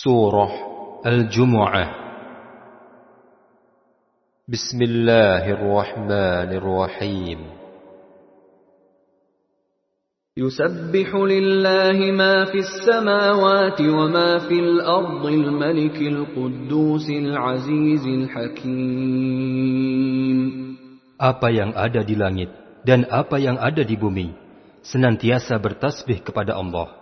سورة الجمعة بسم الله الرحمن الرحيم يسبح لله ما في السماوات وما في الأرض الملك القدوس العزيز الحكيم Apa yang ada di langit dan apa yang ada di bumi senantiasa bertasbih kepada Allah.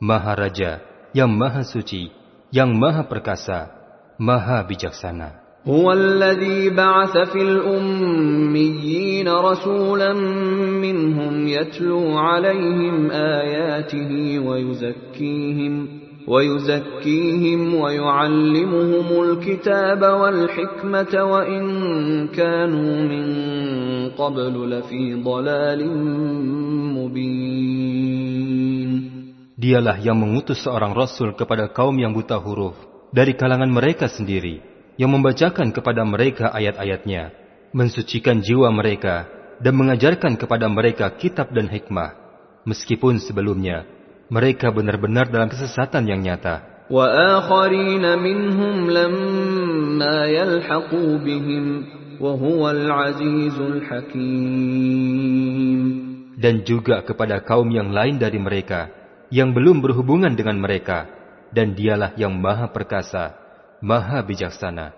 Maha Raja, yang Maha Suci, yang Maha Perkasa, Maha Bijaksana. هو الذي بعث في الأميين رسولا منهم يتلو عليهم آياته ويزكيهم ويزكيهم ويعلمهم الكتاب والحكمة وإن كانوا من قبل لفي ضلال مبين Dialah yang mengutus seorang rasul kepada kaum yang buta huruf dari kalangan mereka sendiri, yang membacakan kepada mereka ayat-ayatnya, mensucikan jiwa mereka, dan mengajarkan kepada mereka kitab dan hikmah. Meskipun sebelumnya, mereka benar-benar dalam kesesatan yang nyata. وآخرين منهم لما يلحقوا بهم وهو العزيز الحكيم Dan juga kepada kaum yang lain dari mereka, yang belum berhubungan dengan mereka dan dialah yang maha perkasa, maha bijaksana.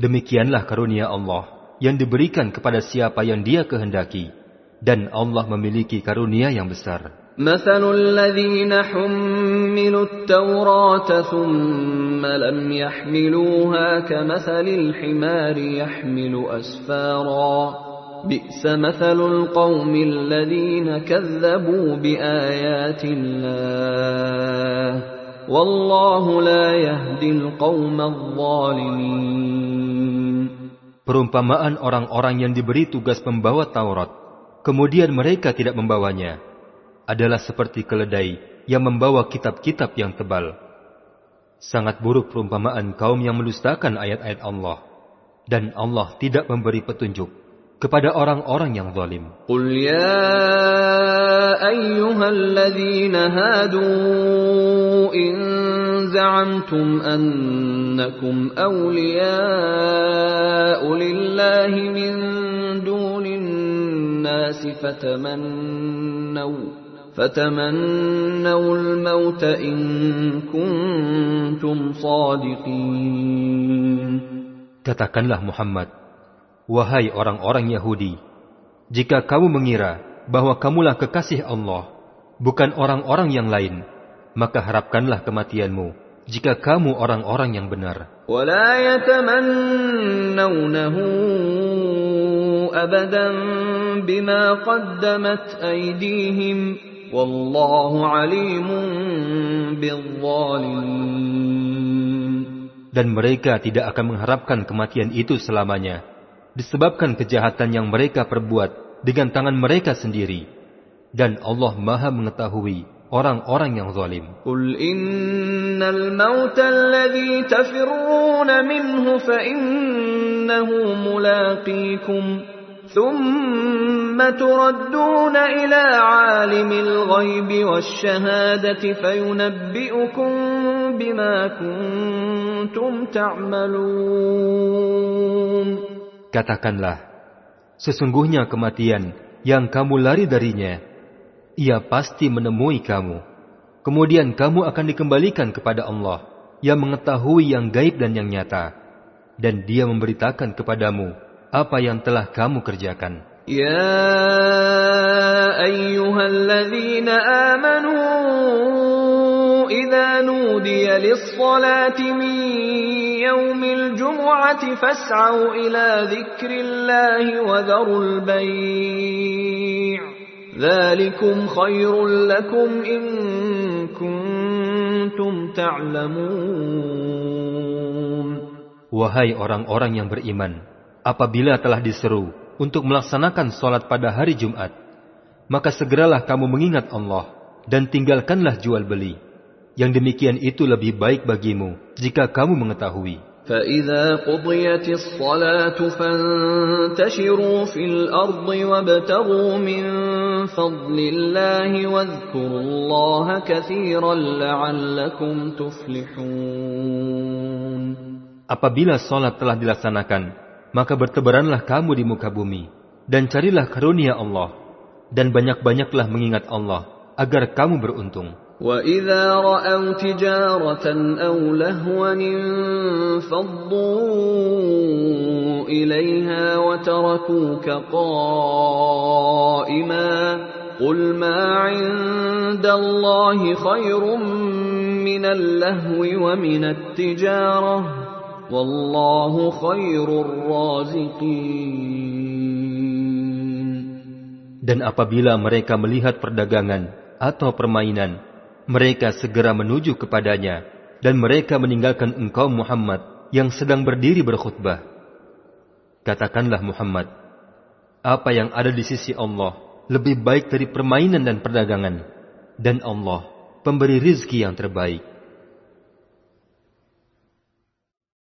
Demikianlah karunia Allah yang diberikan kepada siapa yang dia kehendaki dan Allah memiliki karunia yang besar. مثل الذين حملوا التوراة ثم لم يحملوها كمثل الحمار يحمل أسفارا بئس مثل القوم الذين كذبوا بآيات الله والله لا يهدي القوم الظالمين Perumpamaan orang-orang yang diberi tugas membawa Taurat, kemudian mereka tidak membawanya, adalah seperti keledai yang membawa kitab-kitab yang tebal. Sangat buruk perumpamaan kaum yang melustakan ayat-ayat Allah. Dan Allah tidak memberi petunjuk kepada orang-orang yang zalim. Qul ya ayyuhalladzina hadu in za'amtum annakum awliya'u lillahi min dunin nasi fatamannau فتمنوا فتمنوا الموت إن كنتم صادقين Katakanlah Muhammad, Wahai orang-orang Yahudi, jika kamu mengira bahwa kamulah kekasih Allah, bukan orang-orang yang lain, maka harapkanlah kematianmu jika kamu orang-orang yang benar. ولا يتمنونه أبدا بما قدمت أيديهم dan mereka tidak akan mengharapkan kematian itu selamanya, disebabkan kejahatan yang mereka perbuat dengan tangan mereka sendiri. Dan Allah maha mengetahui orang-orang yang zalim. Qul innal mawta alladhi minhu fa innahu mulaqikum. ثم تردون إلى عالم الغيب والشهادة فينبئكم بما كنتم تعملون Katakanlah, sesungguhnya kematian yang kamu lari darinya, ia pasti menemui kamu. Kemudian kamu akan dikembalikan kepada Allah yang mengetahui yang gaib dan yang nyata. Dan dia memberitakan kepadamu apa yang telah kamu kerjakan. يا أيها الذين آمنوا إذا نودي للصلاة من يوم الجمعة فاسعوا إلى ذكر الله وذروا البيع ذلكم خير لكم إن كنتم تعلمون Wahai orang-orang yang beriman, apabila telah diseru untuk melaksanakan sholat pada hari Jumat, maka segeralah kamu mengingat Allah dan tinggalkanlah jual beli. Yang demikian itu lebih baik bagimu jika kamu mengetahui. فإذا قضيت الصلاة فانتشروا في الأرض وابتغوا من فضل الله واذكروا الله كثيرا لعلكم تفلحون Apabila sholat telah dilaksanakan, maka bertebaranlah kamu di muka bumi, dan carilah karunia Allah, dan banyak-banyaklah mengingat Allah, agar kamu beruntung. وَإِذَا رَأَوْا تِجَارَةً أَوْ لَهْوًا انفَضُّوا إِلَيْهَا وَتَرَكُوكَ قَائِمًا قُلْ مَا عِندَ اللَّهِ خَيْرٌ مِّنَ اللَّهْوِ وَمِنَ التِّجَارَةِ Wallahu raziqin. Dan apabila mereka melihat perdagangan atau permainan, mereka segera menuju kepadanya dan mereka meninggalkan engkau Muhammad yang sedang berdiri berkhutbah. Katakanlah Muhammad, apa yang ada di sisi Allah lebih baik dari permainan dan perdagangan, dan Allah pemberi rizki yang terbaik.